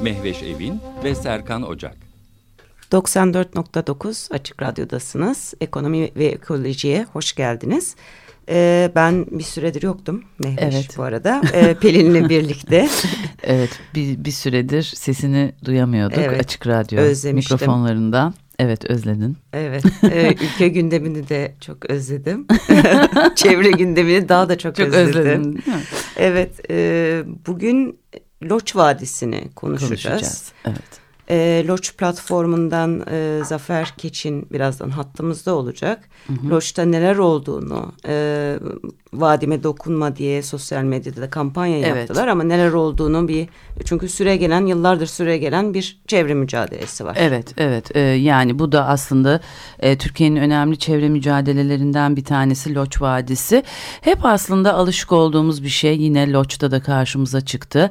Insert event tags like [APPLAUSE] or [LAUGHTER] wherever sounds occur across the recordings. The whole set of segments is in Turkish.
Mehveş Evin ve Serkan Ocak. 94.9 Açık Radyo'dasınız. Ekonomi ve ekolojiye hoş geldiniz. Ee, ben bir süredir yoktum Mehveş evet. bu arada. Ee, Pelin'le [LAUGHS] birlikte. evet bir, bir süredir sesini duyamıyorduk evet, Açık Radyo özlemiştim. mikrofonlarından. Evet özledin. Evet e, ülke gündemini de çok özledim. [LAUGHS] Çevre gündemini daha da çok, çok özledim. Özledin, evet e, bugün Loç Vadisi'ni konuşacağız. konuşacağız. Evet. E, Loç platformundan e, Zafer Keçin birazdan hattımızda olacak. Hı hı. Loç'ta neler olduğunu, e, vadime dokunma diye sosyal medyada da kampanya evet. yaptılar ama neler olduğunu bir çünkü süre gelen yıllardır süre gelen bir çevre mücadelesi var. Evet evet e, yani bu da aslında e, Türkiye'nin önemli çevre mücadelelerinden bir tanesi Loç Vadisi. Hep aslında alışık olduğumuz bir şey yine Loç'ta da karşımıza çıktı.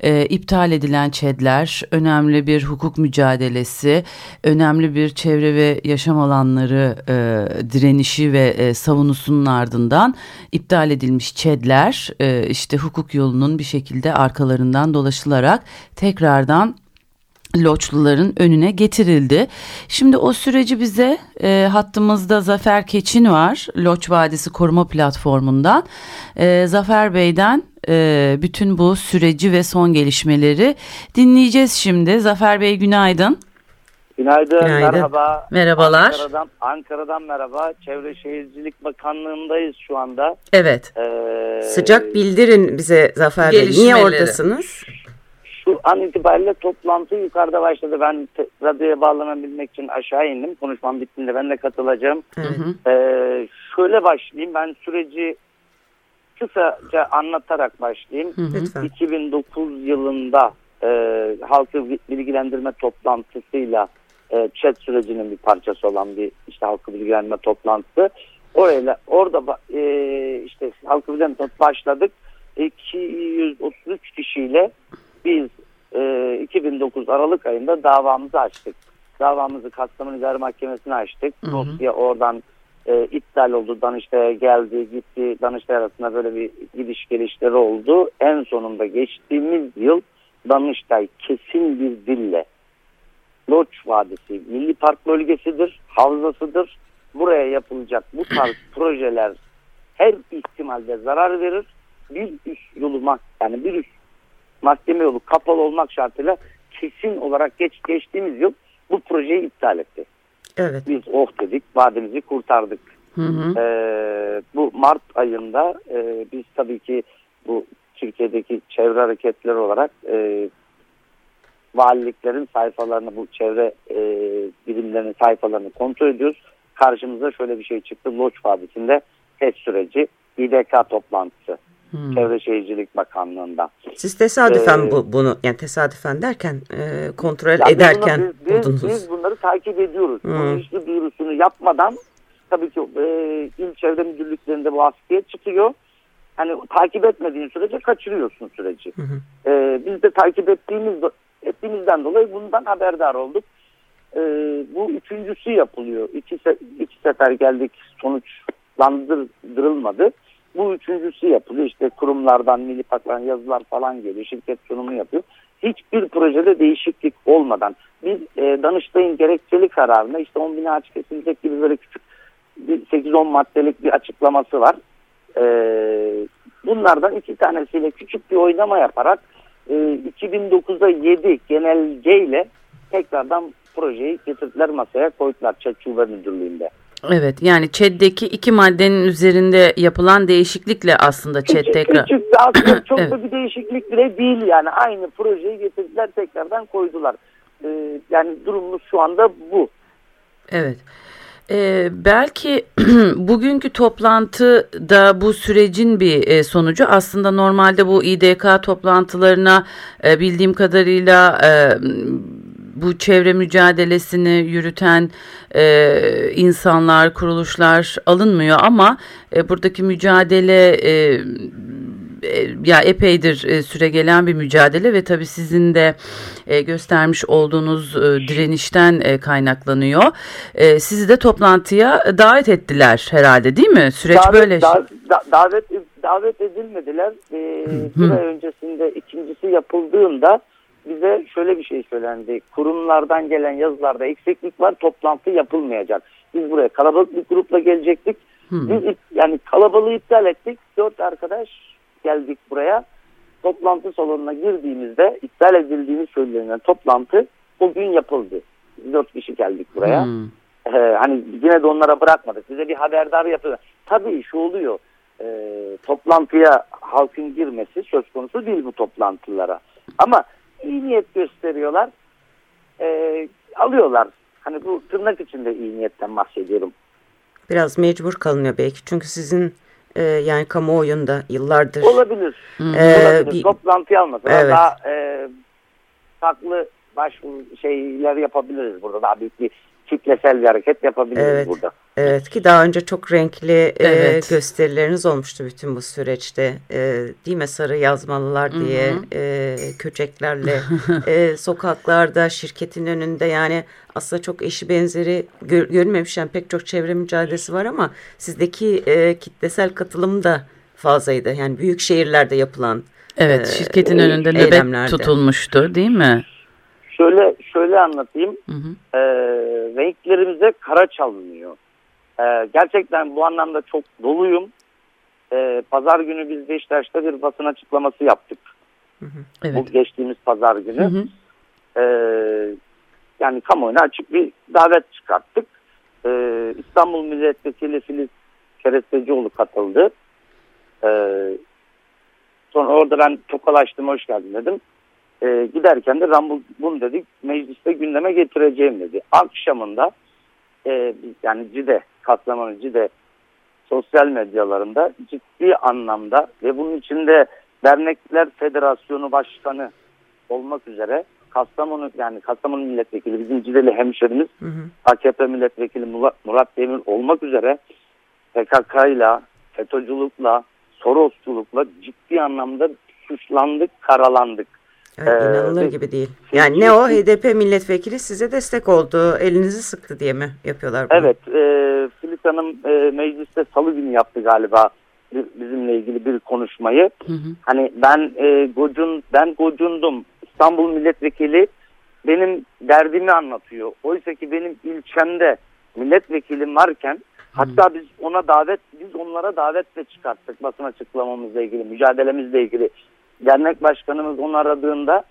E, iptal edilen ÇED'ler önemli bir hukuk mücadelesi, önemli bir çevre ve yaşam alanları e, direnişi ve e, savunusunun ardından iptal edilmiş ÇED'ler e, işte hukuk yolunun bir şekilde arkalarından dolaşılarak tekrardan Loçluların önüne getirildi. Şimdi o süreci bize e, hattımızda Zafer Keçin var. Loç Vadisi Koruma Platformu'ndan. E, Zafer Bey'den e, bütün bu süreci ve son gelişmeleri dinleyeceğiz şimdi. Zafer Bey günaydın. Günaydın, Günaydın. merhaba. Merhabalar. Ankara'dan, Ankara'dan merhaba. Çevre Şehircilik Bakanlığı'ndayız şu anda. Evet. Ee, Sıcak bildirin bize Zafer Bey. Niye oradasınız? Şu an itibariyle toplantı yukarıda başladı. Ben radyoya bağlanabilmek için aşağı indim. Konuşmam bittiğinde ben de katılacağım. Hı hı. Ee, şöyle başlayayım. Ben süreci kısaca anlatarak başlayayım. Hı hı. 2009 yılında e, halkı bilgilendirme toplantısıyla e, chat sürecinin bir parçası olan bir işte halkı bilgilendirme toplantısı. Orayla orada e, işte halkı bilgilendirme başladık. 233 kişiyle biz e, 2009 Aralık ayında davamızı açtık. Davamızı Kastamonu İdare Mahkemesi'ne açtık. Hı hı. Dosya oradan e, iptal oldu. Danıştay'a geldi, gitti. Danıştay arasında böyle bir gidiş gelişleri oldu. En sonunda geçtiğimiz yıl Danıştay kesin bir dille Loç Vadisi Milli Park Bölgesidir, havzasıdır. Buraya yapılacak bu tarz [LAUGHS] projeler her ihtimalde zarar verir. Bir üst yolu yani bir üst mahkeme yolu kapalı olmak şartıyla kesin olarak geç geçtiğimiz yıl bu projeyi iptal etti. Evet. Biz oh dedik, vadimizi kurtardık. Hı hı. Ee, bu Mart ayında e, biz tabii ki bu Türkiye'deki çevre hareketleri olarak e, valiliklerin sayfalarını bu çevre e, birimlerinin sayfalarını kontrol ediyoruz. Karşımıza şöyle bir şey çıktı. Loç Vadisi'nde test süreci İDK toplantısı. Hmm. Çevre Şehircilik Bakanlığı'ndan. Siz tesadüfen ee, bu, bunu yani tesadüfen derken e, kontrol yani ederken biz, buldunuz. Biz bunları takip ediyoruz. Hmm. Hiçbir duyurusunu yapmadan tabii ki e, il çevre müdürlüklerinde bu askıya çıkıyor hani takip etmediğin sürece kaçırıyorsun süreci. Hı hı. Ee, biz de takip ettiğimiz ettiğimizden dolayı bundan haberdar olduk. Ee, bu üçüncüsü yapılıyor. İki, se iki sefer geldik sonuçlandırılmadı. Bu üçüncüsü yapılıyor. İşte kurumlardan, milli parklardan yazılar falan geliyor. Şirket sunumu yapıyor. Hiçbir projede değişiklik olmadan bir e, Danıştay'ın gerekçeli kararına işte 10 bin ağaç kesilecek gibi böyle küçük 8-10 maddelik bir açıklaması var. E, bunlardan iki tanesiyle küçük bir oynama yaparak e, 2009'da 7 genelgeyle tekrardan projeyi getirdiler masaya koydular Şube Müdürlüğü'nde. Evet yani ÇED'deki iki maddenin üzerinde yapılan değişiklikle aslında ÇED küçük, tekrar... Küçük aslında [COUGHS] çok evet. da bir değişiklik bile değil yani aynı projeyi getirdiler tekrardan koydular. Ee, yani durumumuz şu anda bu. Evet. Ee, belki [CLEARS THROAT] bugünkü toplantıda bu sürecin bir e, sonucu. Aslında normalde bu İDK toplantılarına e, bildiğim kadarıyla e, bu çevre mücadelesini yürüten e, insanlar, kuruluşlar alınmıyor ama e, buradaki mücadele e, ya epeydir e, süre gelen bir mücadele ve tabii sizin de e, göstermiş olduğunuz direnişten kaynaklanıyor. Sizi de toplantıya davet ettiler herhalde değil mi? Süreç davet, böyle. Da, da, davet davet edilmediler. Ay öncesinde ikincisi yapıldığında bize şöyle bir şey söylendi. Kurumlardan gelen yazılarda eksiklik var, toplantı yapılmayacak. Biz buraya kalabalık bir grupla gelecektik. Hı. Biz yani kalabalığı iptal ettik. Dört arkadaş geldik buraya. Toplantı salonuna girdiğimizde iptal edildiğini söylenen toplantı o gün yapıldı. Dört kişi geldik buraya. Hmm. Ee, hani yine de onlara bırakmadık. Bize bir haberdar yapıyor. Tabii şu oluyor. E, toplantıya halkın girmesi söz konusu değil bu toplantılara. Ama iyi niyet gösteriyorlar. E, alıyorlar. Hani bu tırnak içinde iyi niyetten bahsediyorum. Biraz mecbur kalınıyor belki. Çünkü sizin e, yani kamuoyunda yıllardır. Olabilir. Ee, Olabilir. Bir, Toplantı alması. Evet. Daha e, farklı başvuru şeyler yapabiliriz burada. Daha büyük bir kitlesel bir hareket yapabiliriz evet, burada. Evet ki daha önce çok renkli e, evet. e, gösterileriniz olmuştu bütün bu süreçte. E, değil mi sarı yazmalılar diye Hı -hı. e, köçeklerle e, [LAUGHS] sokaklarda şirketin önünde yani aslında çok eşi benzeri gör, görülmemiş yani pek çok çevre mücadelesi var ama sizdeki e, kitlesel katılım da fazlaydı. Yani büyük şehirlerde yapılan Evet şirketin e, önünde nöbet tutulmuştu değil mi? Şöyle şöyle anlatayım. Hı hı. E, renklerimize kara çalınıyor. E, gerçekten bu anlamda çok doluyum. E, pazar günü biz Beşiktaş'ta bir basın açıklaması yaptık. Hı hı. Evet. Bu geçtiğimiz pazar günü. Hı hı. E, yani kamuoyuna açık bir davet çıkarttık. E, İstanbul Milletvekili Filiz Kerestecioğlu katıldı. E, sonra orada ben tokalaştım, hoş geldin dedim. E, giderken de Rambul bunu dedik mecliste gündeme getireceğim dedi. Akşamında e, yani CİDE, Kastamonu CİDE sosyal medyalarında ciddi anlamda ve bunun içinde Dernekler Federasyonu Başkanı olmak üzere Kastamonu yani Kastamonu milletvekili bizim Cideli hemşerimiz hı hı. AKP milletvekili Murat Demir olmak üzere PKK ile FETÖ'cülükle Sorosçulukla ciddi anlamda suçlandık, karalandık. Evet, ee, inanılır gibi değil. Yani ne o HDP milletvekili size destek oldu, elinizi sıktı diye mi yapıyorlar bunu? Evet, e, Filiz Hanım e, mecliste salı günü yaptı galiba bizimle ilgili bir konuşmayı. Hı hı. Hani ben e, gocun ben gocundum. İstanbul milletvekili benim derdimi anlatıyor. Oysa ki benim ilçemde milletvekilim varken hatta biz ona davet biz onlara davetle çıkarttık basın açıklamamızla ilgili, mücadelemizle ilgili dernek başkanımız onu aradığında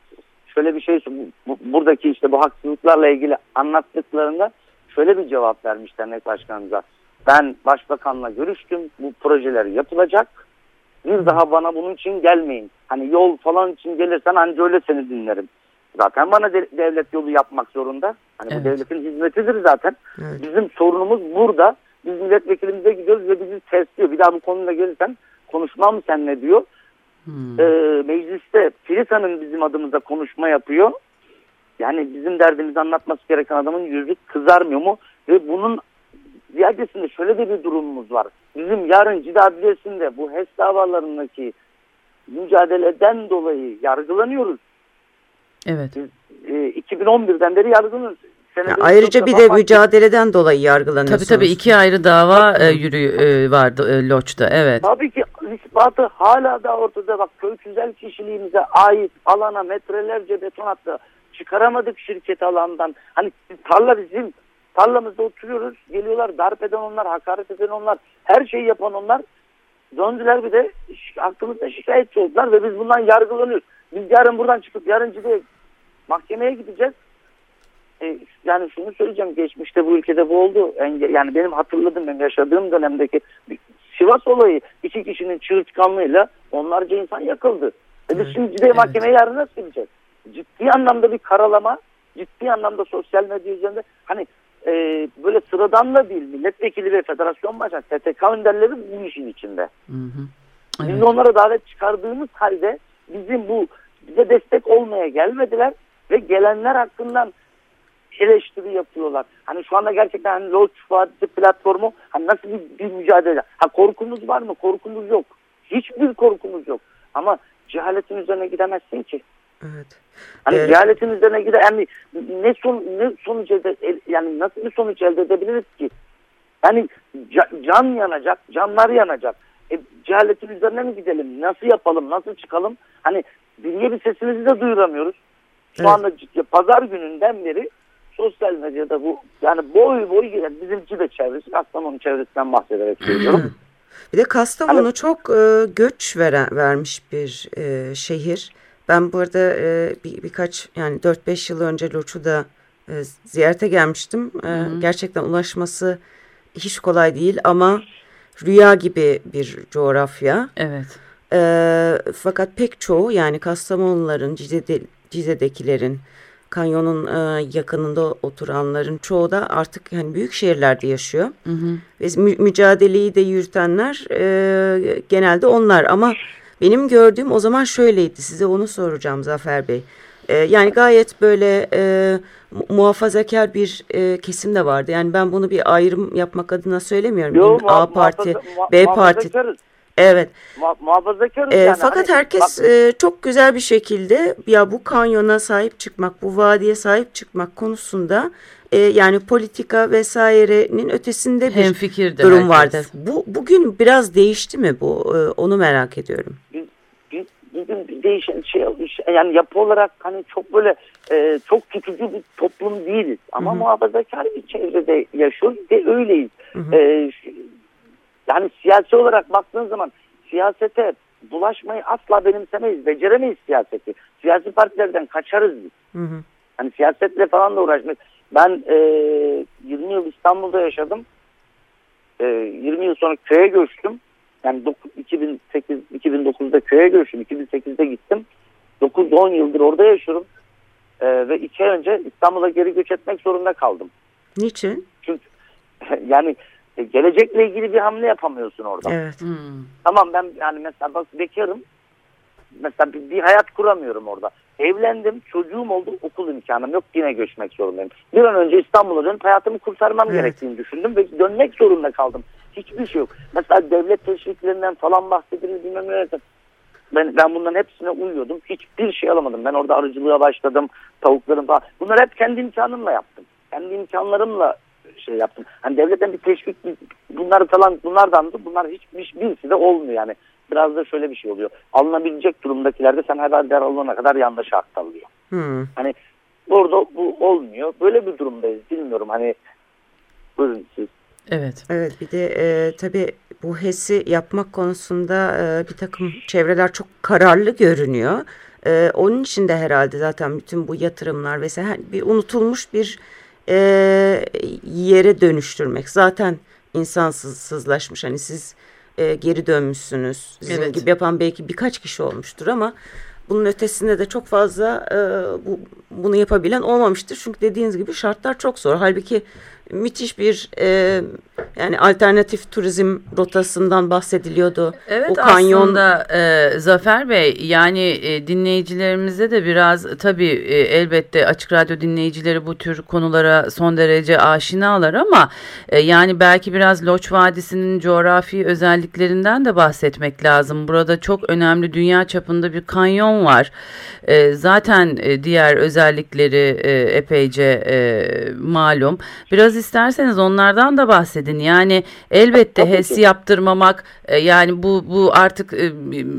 şöyle bir şey bu, buradaki işte bu haksızlıklarla ilgili anlattıklarında şöyle bir cevap vermiş dernek başkanımıza. Ben başbakanla görüştüm. Bu projeler yapılacak. Bir daha bana bunun için gelmeyin. Hani yol falan için gelirsen anca öyle seni dinlerim. Zaten bana de, devlet yolu yapmak zorunda. Hani evet. bu devletin hizmetidir zaten. Evet. Bizim sorunumuz burada. Biz milletvekilimize gidiyoruz ve bizi testliyor. Bir daha bu konuyla gelirsen konuşmam mı sen ne diyor. Hmm. E, mecliste Filiz Hanım bizim adımıza konuşma yapıyor. Yani bizim derdimizi anlatması gereken adamın yüzü kızarmıyor mu? Ve bunun ziyadesinde şöyle de bir durumumuz var. Bizim yarın Cide Adliyesi'nde bu HES davalarındaki mücadeleden dolayı yargılanıyoruz. Evet. Biz, e, 2011'den beri yargılanıyoruz. Ya ayrıca bir de mücadeleden dolayı yargılanıyorsunuz. Tabii tabii iki ayrı dava e, yürü e, vardı e, Loç'ta evet. Tabii ki ispatı hala da ortada bak köy güzel kişiliğimize ait alana metrelerce beton attı. Çıkaramadık şirket alandan. Hani tarla bizim tarlamızda oturuyoruz. Geliyorlar darp eden onlar, hakaret eden onlar, her şeyi yapan onlar. Döndüler bir de hakkımızda şikayetçi oldular ve biz bundan yargılanıyoruz. Biz yarın buradan çıkıp yarın de mahkemeye gideceğiz. E, yani şunu söyleyeceğim geçmişte bu ülkede bu oldu. Yani benim hatırladığım benim yaşadığım dönemdeki Sivas olayı iki kişinin çığırtkanlığıyla onlarca insan yakıldı. E biz şimdi evet. mahkemeye yarın nasıl gideceğiz? Ciddi anlamda bir karalama, ciddi anlamda sosyal medya üzerinde hani e, böyle sıradan da değil milletvekili ve federasyon başkanı STK önderleri bu işin içinde. Hı hı. Evet. Biz onlara davet çıkardığımız halde bizim bu bize destek olmaya gelmediler ve gelenler hakkından eleştiri yapıyorlar. Hani şu anda gerçekten hani Loç Vadisi platformu hani nasıl bir, bir mücadele? Ha korkumuz var mı? Korkumuz yok. Hiçbir korkumuz yok. Ama cehaletin üzerine gidemezsin ki. Evet. Hani evet. cehaletin üzerine gider yani ne son ne sonuç elde yani nasıl bir sonuç elde edebiliriz ki? Yani can yanacak, canlar yanacak. E, cehaletin üzerine mi gidelim? Nasıl yapalım? Nasıl çıkalım? Hani bir bir sesimizi de duyuramıyoruz. Şu evet. anda pazar gününden beri sosyal medyada bu yani boy boy giden bizimki de çevresi Kastamonu çevresinden bahsederek söylüyorum. [CLEARS THROAT] Bir de Kastamonu hani, çok e, göç veren, vermiş bir e, şehir. Ben bu arada e, bir, birkaç yani 4-5 yıl önce Loçu'da e, ziyarete gelmiştim. E, hı. Gerçekten ulaşması hiç kolay değil ama rüya gibi bir coğrafya. Evet. E, fakat pek çoğu yani Kastamonuların, Cize'de, Cize'dekilerin, kanyonun e, yakınında oturanların çoğu da artık hani büyük şehirlerde yaşıyor. Hı hı. Ve mü mücadeleyi de yürütenler e, genelde onlar ama benim gördüğüm o zaman şöyleydi size onu soracağım Zafer Bey. E, yani gayet böyle e, muhafazakar bir e, kesim de vardı. Yani ben bunu bir ayrım yapmak adına söylemiyorum. Yo, A parti, B parti. Evet. Mu muhafazakarız e, yani. Fakat hani, herkes bak, e, çok güzel bir şekilde ya bu kanyona sahip çıkmak, bu vadiye sahip çıkmak konusunda e, yani politika vesairenin ötesinde bir Hemfikirdi durum herkes. vardı. Bu bugün biraz değişti mi bu? E, onu merak ediyorum. Bugün değişen şey yani yapı olarak hani çok böyle e, çok tutucu bir toplum değiliz ama Hı -hı. muhafazakar bir çevrede yaşıyoruz ve öyleyiz. Hı -hı. E, yani siyasi olarak baktığın zaman siyasete bulaşmayı asla benimsemeyiz. Beceremeyiz siyaseti. Siyasi partilerden kaçarız biz. Hı hı. Hani siyasetle falan da uğraşmayız. Ben e, 20 yıl İstanbul'da yaşadım. E, 20 yıl sonra köye göçtüm. Yani 2008 2009'da köye göçtüm. 2008'de gittim. 9-10 yıldır orada yaşıyorum. E, ve iki ay önce İstanbul'a geri göç etmek zorunda kaldım. Niçin? Çünkü [LAUGHS] yani e, gelecekle ilgili bir hamle yapamıyorsun orada. Evet. Hmm. Tamam ben yani mesela bak bekarım. Mesela bir, bir hayat kuramıyorum orada. Evlendim, çocuğum oldu, okul imkanım yok. Yine göçmek zorundayım. Bir an önce İstanbul'a dönüp hayatımı kurtarmam evet. gerektiğini düşündüm ve dönmek zorunda kaldım. Hiçbir şey yok. Mesela devlet teşviklerinden falan bahsedilir bilmem ne. Ben, ben bunların hepsine uyuyordum. Hiçbir şey alamadım. Ben orada arıcılığa başladım. Tavuklarım falan. Bunları hep kendi imkanımla yaptım. Kendi imkanlarımla şey yaptım. Hani devletten bir teşvik bunları falan bunlardan da bunlar hiç, hiç birisi de olmuyor yani. Biraz da şöyle bir şey oluyor. Alınabilecek durumdakilerde sen haber alana kadar yandaşa aktarılıyor. Hmm. Hani orada bu olmuyor. Böyle bir durumdayız. Bilmiyorum hani buyurun siz. Evet. Evet bir de e, tabii bu HES'i yapmak konusunda e, bir takım çevreler çok kararlı görünüyor. E, onun için de herhalde zaten bütün bu yatırımlar vesaire bir unutulmuş bir e, yere dönüştürmek. Zaten insansızlaşmış. Hani siz e, geri dönmüşsünüz. Sizin evet. gibi yapan belki birkaç kişi olmuştur ama bunun ötesinde de çok fazla e, bu, bunu yapabilen olmamıştır. Çünkü dediğiniz gibi şartlar çok zor. Halbuki müthiş bir e, yani alternatif turizm rotasından bahsediliyordu. Evet o kanyon... aslında e, Zafer Bey yani e, dinleyicilerimize de biraz tabii e, elbette Açık Radyo dinleyicileri bu tür konulara son derece aşinalar ama e, yani belki biraz Loç Vadisi'nin coğrafi özelliklerinden de bahsetmek lazım. Burada çok önemli dünya çapında bir kanyon var. E, zaten e, diğer özellikleri e, epeyce e, malum. Biraz isterseniz onlardan da bahsedin. Yani elbette HES yaptırmamak e, yani bu bu artık e,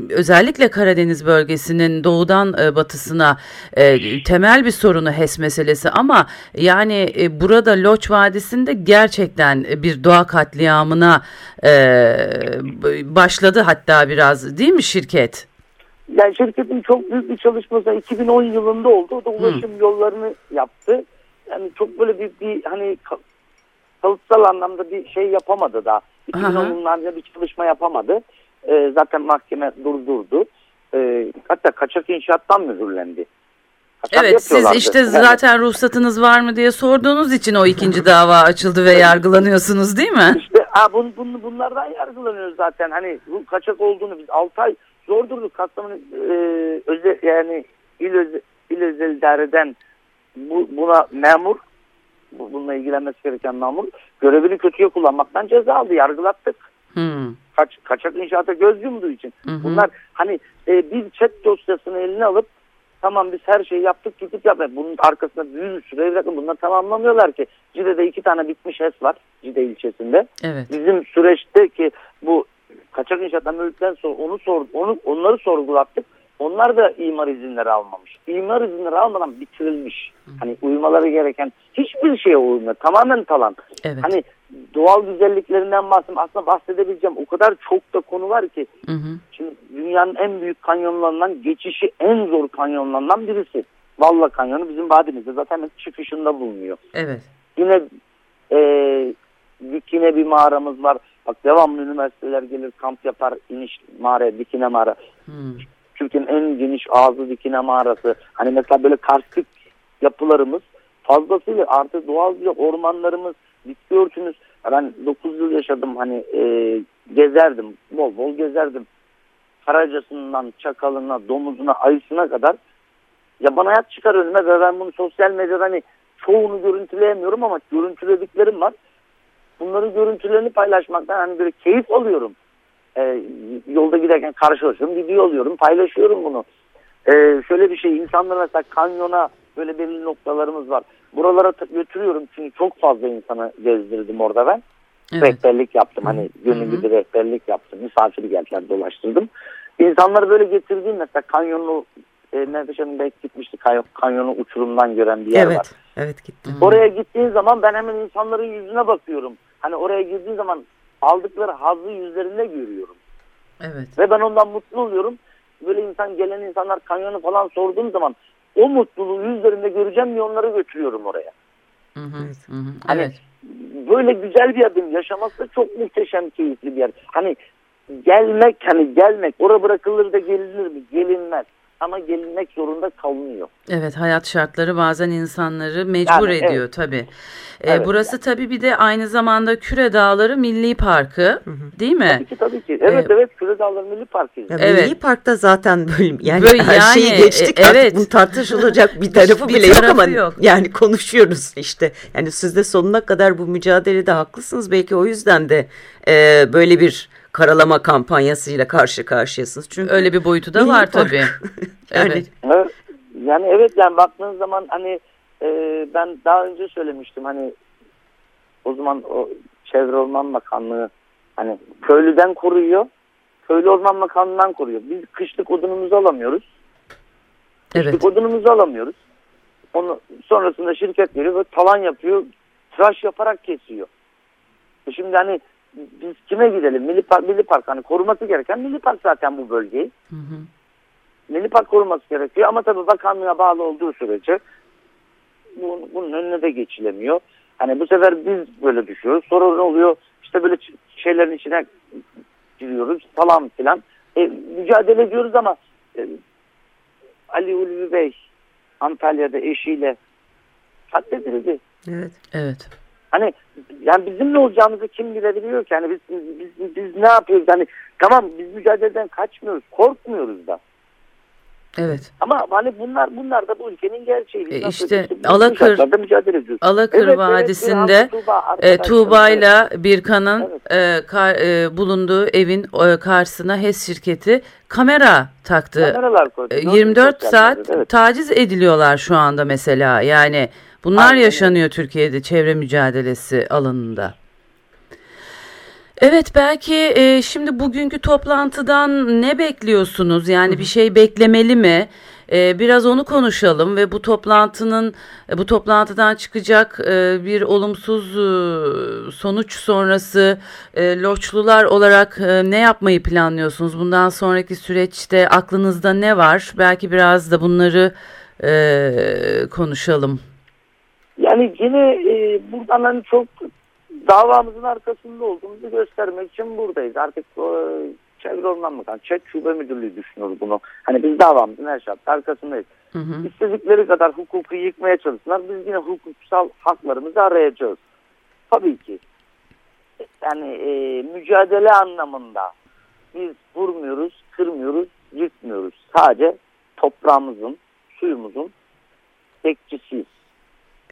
özellikle Karadeniz bölgesinin doğudan e, batısına temel bir sorunu HES meselesi ama yani burada Loç Vadisi'nde gerçekten bir doğa katliamına başladı hatta biraz değil mi şirket? Yani şirketin çok büyük bir çalışması 2010 yılında oldu. O da ulaşım Hı. yollarını yaptı. Yani çok böyle bir, bir hani kalıtsal anlamda bir şey yapamadı da. 2010 yılında bir çalışma yapamadı. E, zaten mahkeme durdurdu. E, hatta kaçak inşaattan mühürlendi. Kaçak evet siz işte yani, zaten ruhsatınız var mı diye sorduğunuz için o ikinci [LAUGHS] dava açıldı ve yargılanıyorsunuz değil mi? İşte ha, bun, bun, bunlardan yargılanıyoruz zaten. Hani bu kaçak olduğunu biz 6 ay zor durduk. Kastamonu e, özel, yani il, özel, il özel idareden bu, buna memur bununla ilgilenmesi gereken memur görevini kötüye kullanmaktan ceza aldı. Yargılattık. Hmm. Kaç, kaçak inşaata göz yumduğu için. Hı. Bunlar hani e, bir chat dosyasını eline alıp tamam biz her şeyi yaptık gidip yapmak. Bunun arkasında bir süre bırakın bunlar tamamlamıyorlar ki. Cide'de iki tane bitmiş HES var Cide ilçesinde. Evet. Bizim süreçte ki bu kaçak inşaattan öldükten sonra onu sor, onu onları sorgulattık. Onlar da imar izinleri almamış. İmar izinleri almadan bitirilmiş. Hı. Hani uymaları gereken hiçbir şeye uymuyor. Tamamen talan. Evet. Hani doğal güzelliklerinden bahsedeyim. Aslında bahsedebileceğim o kadar çok da konu var ki. Hı hı. Şimdi dünyanın en büyük kanyonlarından geçişi en zor kanyonlarından birisi. Valla kanyonu bizim vadimizde zaten çıkışında bulunuyor. Evet. Yine e, Dikine bir mağaramız var. Bak devamlı üniversiteler gelir kamp yapar iniş mağara Dikine mağara. Hmm. Türkiye'nin en geniş ağzı Dikine mağarası. Hani mesela böyle karstik yapılarımız fazlasıyla artı doğal bir ormanlarımız bitki örtümüz. Ben 9 yıl yaşadım hani e, gezerdim bol bol gezerdim. Karacasından çakalına, domuzuna, ayısına kadar yaban hayat çıkar önüme ve ben bunu sosyal medyada hani çoğunu görüntüleyemiyorum ama görüntülediklerim var. Bunların görüntülerini paylaşmaktan hani böyle keyif alıyorum. Ee, yolda giderken karşılaşıyorum, video alıyorum, paylaşıyorum bunu. Ee, şöyle bir şey, insanlar mesela kanyona böyle belirli noktalarımız var. Buralara götürüyorum çünkü çok fazla insana gezdirdim orada ben. Evet. Rehberlik yaptım. Hani gönüllü bir rehberlik yaptım. Misafir geldiler dolaştırdım. İnsanları böyle getirdiğim mesela kanyonu e, Mehmet Hanım belki gitmişti kanyonu uçurumdan gören bir yer evet, var. Evet gittim. Oraya gittiğin zaman ben hemen insanların yüzüne bakıyorum. Hani oraya girdiğin zaman aldıkları hazzı yüzlerinde görüyorum. Evet. Ve ben ondan mutlu oluyorum. Böyle insan gelen insanlar kanyonu falan sorduğum zaman o mutluluğu yüzlerinde göreceğim diye onları götürüyorum oraya. Hı hı, hı. Hani evet. böyle güzel bir adım yaşaması çok muhteşem keyifli bir yer. Hani gelmek hani gelmek oraya bırakılır da gelinir mi? Gelinmez ama gelinmek zorunda kalınıyor. Evet hayat şartları bazen insanları mecbur yani, ediyor evet. tabii. Ee, evet, burası yani. tabii bir de aynı zamanda Küre Dağları Milli Parkı değil mi? Tabii ki tabii ki. Evet ee, evet Küre Dağları Milli Parkı. Ya, evet. Milli Park'ta zaten böyle yani böyle her yani, şeyi geçtik e, evet. bunun tartışılacak bir tarafı bir bile tarafı yok ama yok. yani konuşuyoruz işte. Yani siz de sonuna kadar bu mücadelede haklısınız belki o yüzden de e, böyle bir karalama kampanyasıyla karşı karşıyasınız. Çünkü öyle bir boyutu da var tabii. [LAUGHS] yani. evet. Yani evet yani baktığınız zaman hani e, ben daha önce söylemiştim hani o zaman o Çevre Orman Bakanlığı hani köylüden koruyor. Köylü Orman Bakanlığı'ndan koruyor. Biz kışlık odunumuzu alamıyoruz. Kışlık evet. odunumuzu alamıyoruz. Onu sonrasında şirket veriyor ve talan yapıyor. Tıraş yaparak kesiyor. E şimdi hani biz kime gidelim? Milli Park, Milli Park hani koruması gereken Milli Park zaten bu bölgeyi. Hı hı. Milli Park koruması gerekiyor ama tabii bakanlığa bağlı olduğu sürece bunun, bunun önüne de geçilemiyor. Hani bu sefer biz böyle düşüyoruz. Sonra ne oluyor? İşte böyle şeylerin içine giriyoruz falan filan. E, mücadele ediyoruz ama e, Ali Ulvi Bey Antalya'da eşiyle katledildi. Evet. Evet. Hani yani bizim ne olacağımızı kim bilebiliyor ki? Yani biz, biz, biz ne yapıyoruz? Yani tamam biz mücadeleden kaçmıyoruz, korkmuyoruz da. Evet. Ama hani bunlar bunlar da bu ülkenin gerçeği. E işte Alakır. Alakır evet, Vadisi'nde evet, Tuğba, e, Tuğba'yla evet. Birkan'ın evet. e, kar, e, bulunduğu evin e, karşısına HES şirketi kamera taktı. Kameralar koydu. E, 24 saat evet. taciz ediliyorlar şu anda mesela. Yani Bunlar Aynen. yaşanıyor Türkiye'de çevre mücadelesi alanında. Evet belki e, şimdi bugünkü toplantıdan ne bekliyorsunuz? Yani bir şey beklemeli mi? E, biraz onu konuşalım ve bu toplantının e, bu toplantıdan çıkacak e, bir olumsuz e, sonuç sonrası e, loçlular olarak e, ne yapmayı planlıyorsunuz? Bundan sonraki süreçte aklınızda ne var? Belki biraz da bunları e, konuşalım. Yani yine e, buradan hani çok davamızın arkasında olduğumuzu göstermek için buradayız. Artık e, Çevre Orman Bakanı, ÇED Şube Müdürlüğü düşünüyor bunu. Hani biz davamızın her şartta arkasındayız. Hı hı. İstedikleri kadar hukuku yıkmaya çalışsınlar. Biz yine hukuksal haklarımızı arayacağız. Tabii ki. Yani e, mücadele anlamında biz vurmuyoruz, kırmıyoruz, yıkmıyoruz. Sadece toprağımızın, suyumuzun bekçisiyiz.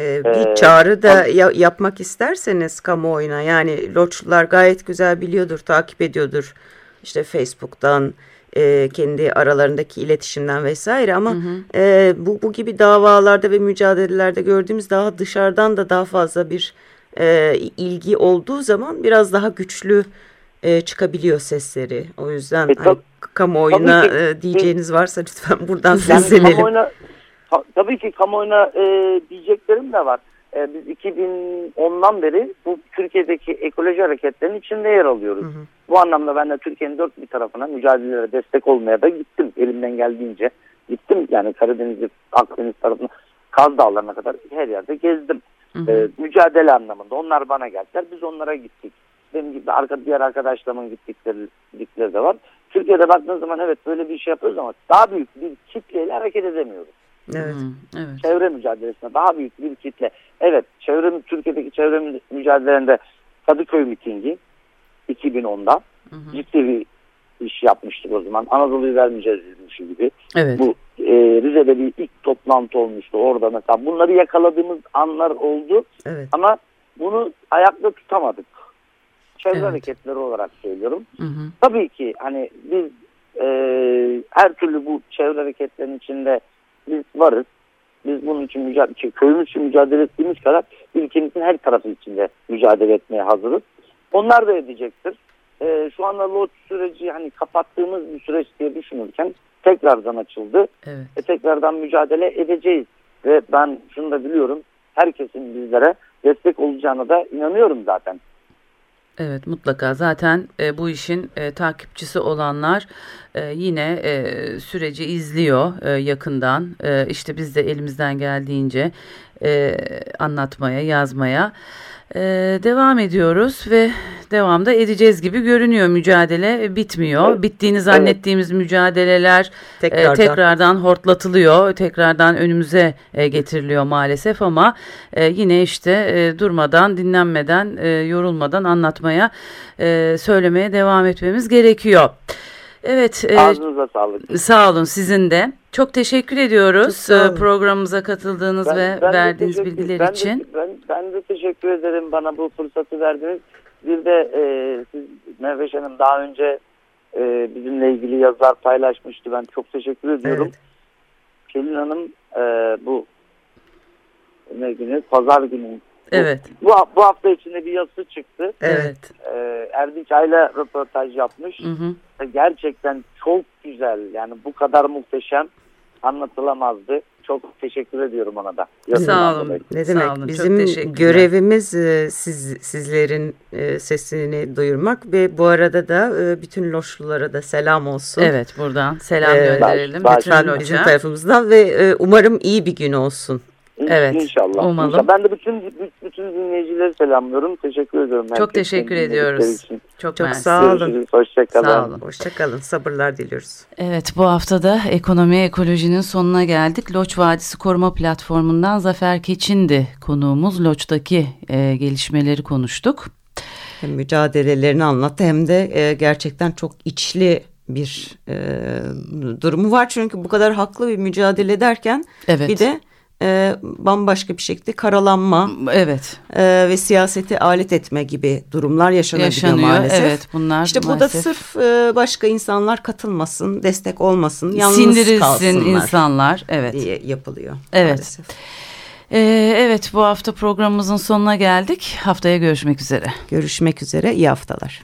Ee, bir ee, çağrı da ya, yapmak isterseniz kamuoyuna yani loçlular gayet güzel biliyordur, takip ediyordur. İşte Facebook'tan, e, kendi aralarındaki iletişimden vesaire ama hı hı. E, bu, bu gibi davalarda ve mücadelelerde gördüğümüz daha dışarıdan da daha fazla bir e, ilgi olduğu zaman biraz daha güçlü e, çıkabiliyor sesleri. O yüzden e, hani, kamuoyuna e, diyeceğiniz varsa lütfen buradan seslenelim. Kamuoyuna, tabii ki kamuoyuna e, diyeceklerim de var. E, biz 2010'dan beri bu Türkiye'deki ekoloji hareketlerinin içinde yer alıyoruz. Hı hı. Bu anlamda ben de Türkiye'nin dört bir tarafına mücadelelere destek olmaya da gittim elimden geldiğince. Gittim yani Karadeniz'i, Akdeniz tarafına, Kaz Dağları'na kadar her yerde gezdim. Hı hı. E, mücadele anlamında. Onlar bana geldiler, biz onlara gittik. Benim gibi arka, diğer arkadaşlarımın gittikleri, gittikleri de var. Türkiye'de baktığınız zaman evet böyle bir şey yapıyoruz ama daha büyük bir kitleyle hareket edemiyoruz. Evet, evet. Çevre mücadelesinde daha büyük bir kitle. Evet, çevre Türkiye'deki çevre mücadelelerinde Kadıköy mitingi 2010'da hı hı. ciddi bir iş yapmıştık o zaman. Anadolu'yu vermeyeceğiz demişi gibi. Evet. Bu e, Rize'de bir ilk toplantı olmuştu orada mesela. Bunları yakaladığımız anlar oldu. Evet. Ama bunu ayakta tutamadık. Çevre evet. hareketleri olarak söylüyorum. Hı hı. Tabii ki hani biz e, her türlü bu çevre hareketlerinin içinde biz varız. Biz bunun için mücadele, köyümüz için mücadele ettiğimiz kadar ülkemizin her tarafı içinde mücadele etmeye hazırız. Onlar da edecektir. Ee, şu anda lot süreci hani kapattığımız bir süreç diye düşünürken tekrardan açıldı. Evet. E, tekrardan mücadele edeceğiz. Ve ben şunu da biliyorum. Herkesin bizlere destek olacağına da inanıyorum zaten. Evet mutlaka. Zaten e, bu işin e, takipçisi olanlar e, yine e, süreci izliyor e, yakından. E, işte biz de elimizden geldiğince e, anlatmaya yazmaya e, devam ediyoruz ve devamda edeceğiz gibi görünüyor mücadele bitmiyor evet. bittiğini zannettiğimiz evet. mücadeleler tekrardan. E, tekrardan hortlatılıyor tekrardan önümüze e, getiriliyor maalesef ama e, yine işte e, durmadan dinlenmeden e, yorulmadan anlatmaya e, söylemeye devam etmemiz gerekiyor. Evet. E, Ağzınıza sağlık. Sağ olun sizin de. Çok teşekkür ediyoruz Çok programımıza katıldığınız ben, ve ben verdiğiniz bilgiler ben için. De, ben, ben de teşekkür ederim bana bu fırsatı verdiniz. Bir de e, siz Mehveş Hanım daha önce e, bizimle ilgili yazılar paylaşmıştı. Ben çok teşekkür ediyorum. Evet. Pelin Hanım e, bu ne günü? Pazar günü Evet. Bu, bu hafta içinde bir yazısı çıktı. Evet. Ee, Erdinç Ay'la röportaj yapmış. Hı hı. Gerçekten çok güzel. Yani bu kadar muhteşem anlatılamazdı. Çok teşekkür ediyorum ona da. Sağ olun. Ne demek? Sağ olun. Bizim görevimiz e, siz, sizlerin e, sesini duyurmak ve bu arada da e, bütün loşlulara da selam olsun. Evet buradan selam ee, gönderelim. Baş, bütün bizim tarafımızdan ve umarım iyi bir gün olsun. Evet. İnşallah. Umalım. İnşallah. Ben de bütün bütün dinleyicileri selamlıyorum. Teşekkür ediyorum. Çok teşekkür ediyoruz. Çok, çok sağ olun. Hoşçakalın. Sağ olun. Hoşçakalın. Sabırlar diliyoruz. Evet bu haftada ekonomi ekolojinin sonuna geldik. Loç Vadisi Koruma Platformu'ndan Zafer Keçindi konuğumuz. Loç'taki e, gelişmeleri konuştuk. Hem mücadelelerini anlattı hem de e, gerçekten çok içli bir e, durumu var. Çünkü bu kadar haklı bir mücadele ederken evet. bir de e, bambaşka bir şekilde karalanma evet e, ve siyaseti alet etme gibi durumlar yaşanabiliyor Yaşanıyor, maalesef. Evet bunlar İşte maalesef. bu da sırf e, başka insanlar katılmasın, destek olmasın, yalnız Sindirilsin kalsınlar insanlar evet diye yapılıyor. Evet. Maalesef. Ee, evet bu hafta programımızın sonuna geldik. Haftaya görüşmek üzere. Görüşmek üzere. İyi haftalar.